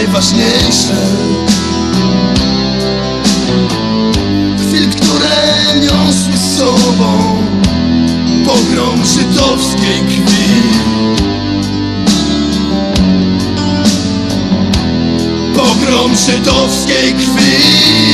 najważniejsze. Chwil, które niosły z sobą Pogrom żydowskiej krwi. Pogrom żydowskiej krwi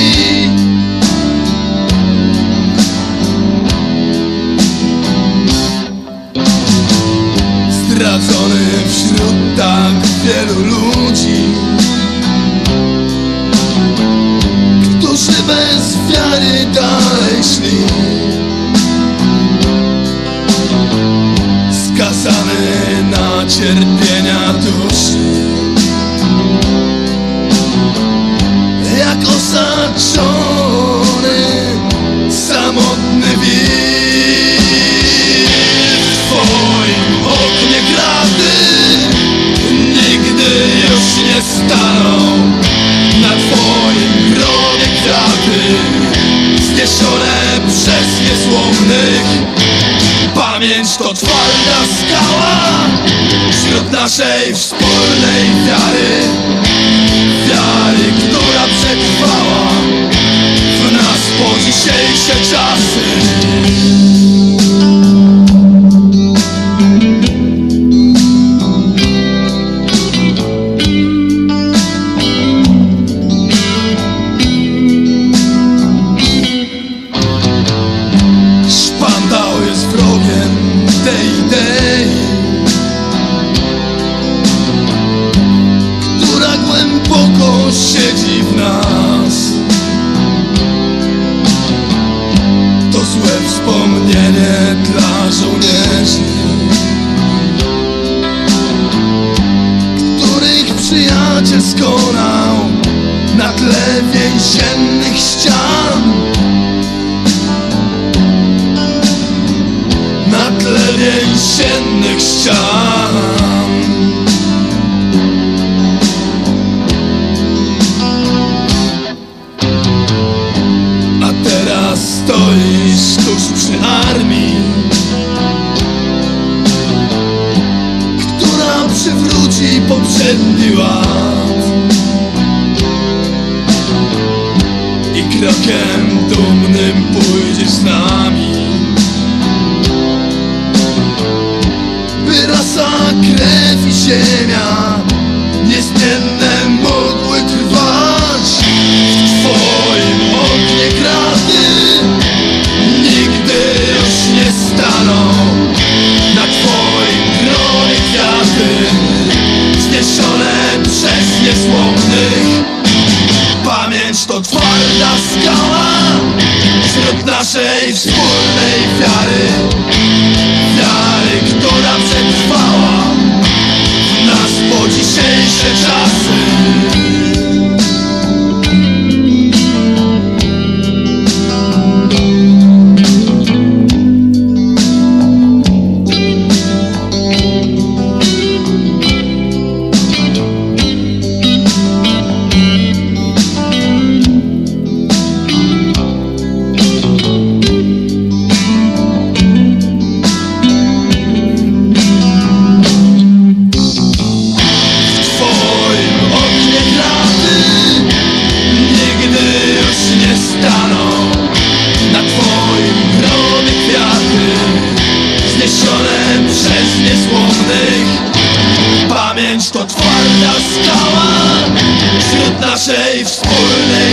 Pamięć to twarda skała Wśród naszej wspólnej wiary. Wiary, która przetrwała W nas po dzisiejsze czasy wspomnienie dla żołnierzy Których przyjaciel skonał Na tle więziennych ścian. Na tle więziennych ścian I krokiem dumnym pójdziesz z nami. By rasa, krew i ziemia Niezmienne niezłomnych Pamięć to twarda skała Wśród naszej wspólnej wiary. Wiary, twarda skała